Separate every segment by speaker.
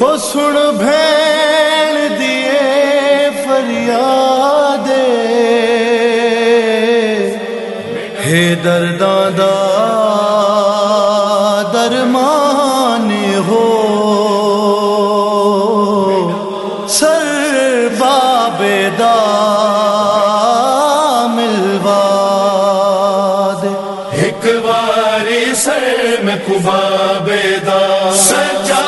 Speaker 1: سن بھی دیے فریاد ہے درداں دا درمان ہو۔ سر باب ملواد۔
Speaker 2: ایک باری سر میں کباب دا۔ سچا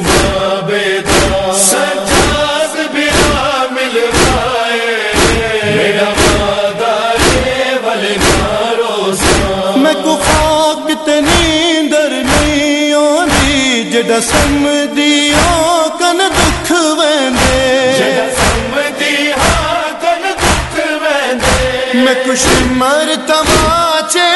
Speaker 2: خدا بیدا سجاد بنا مل پائے میرا مادہ
Speaker 1: میں کو خاک تنی درمیوں کن دکھ ویندے
Speaker 2: جڑا کن دکھ ویندے۔
Speaker 1: میں کچھ مرتبہ چے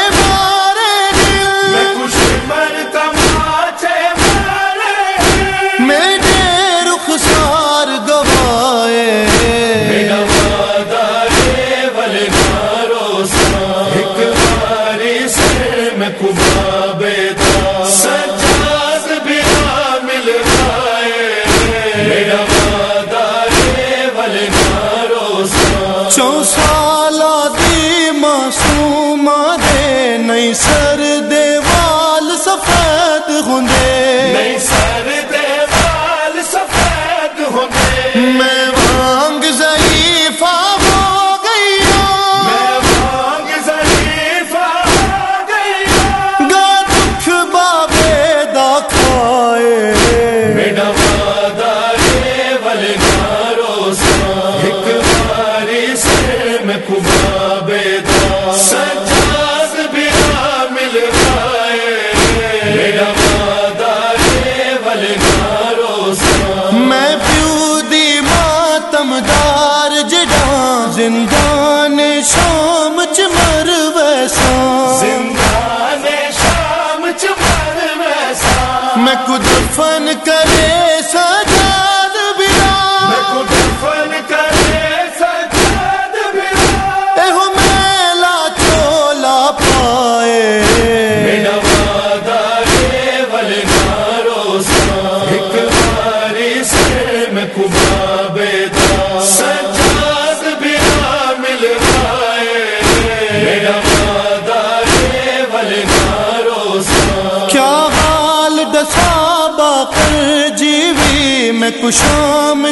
Speaker 1: سر میں پیو دی ماتم دار جڑا زندان شام چ مر ویسا
Speaker 2: زندان شام چ مر ویسا
Speaker 1: میں کو دفن کرے
Speaker 2: سا میں
Speaker 1: کچھ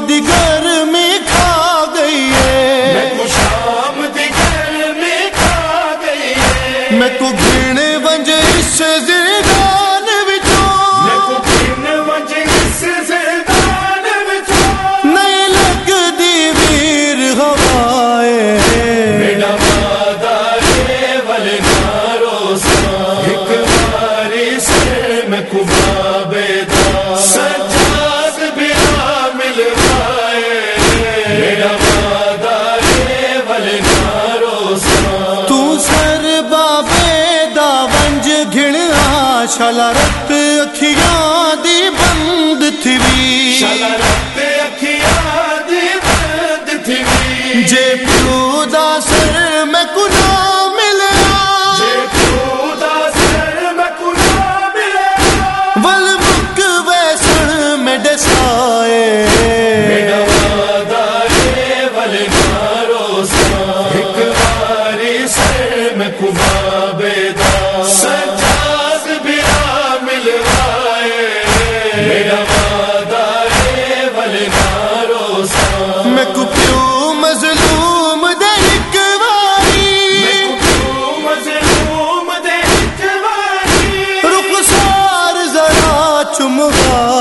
Speaker 1: دیگر میں کھا گئی ہے۔ میں کو گھنے بنجے اس
Speaker 2: سے شلرت اکھیاں دی بند تھی Oh.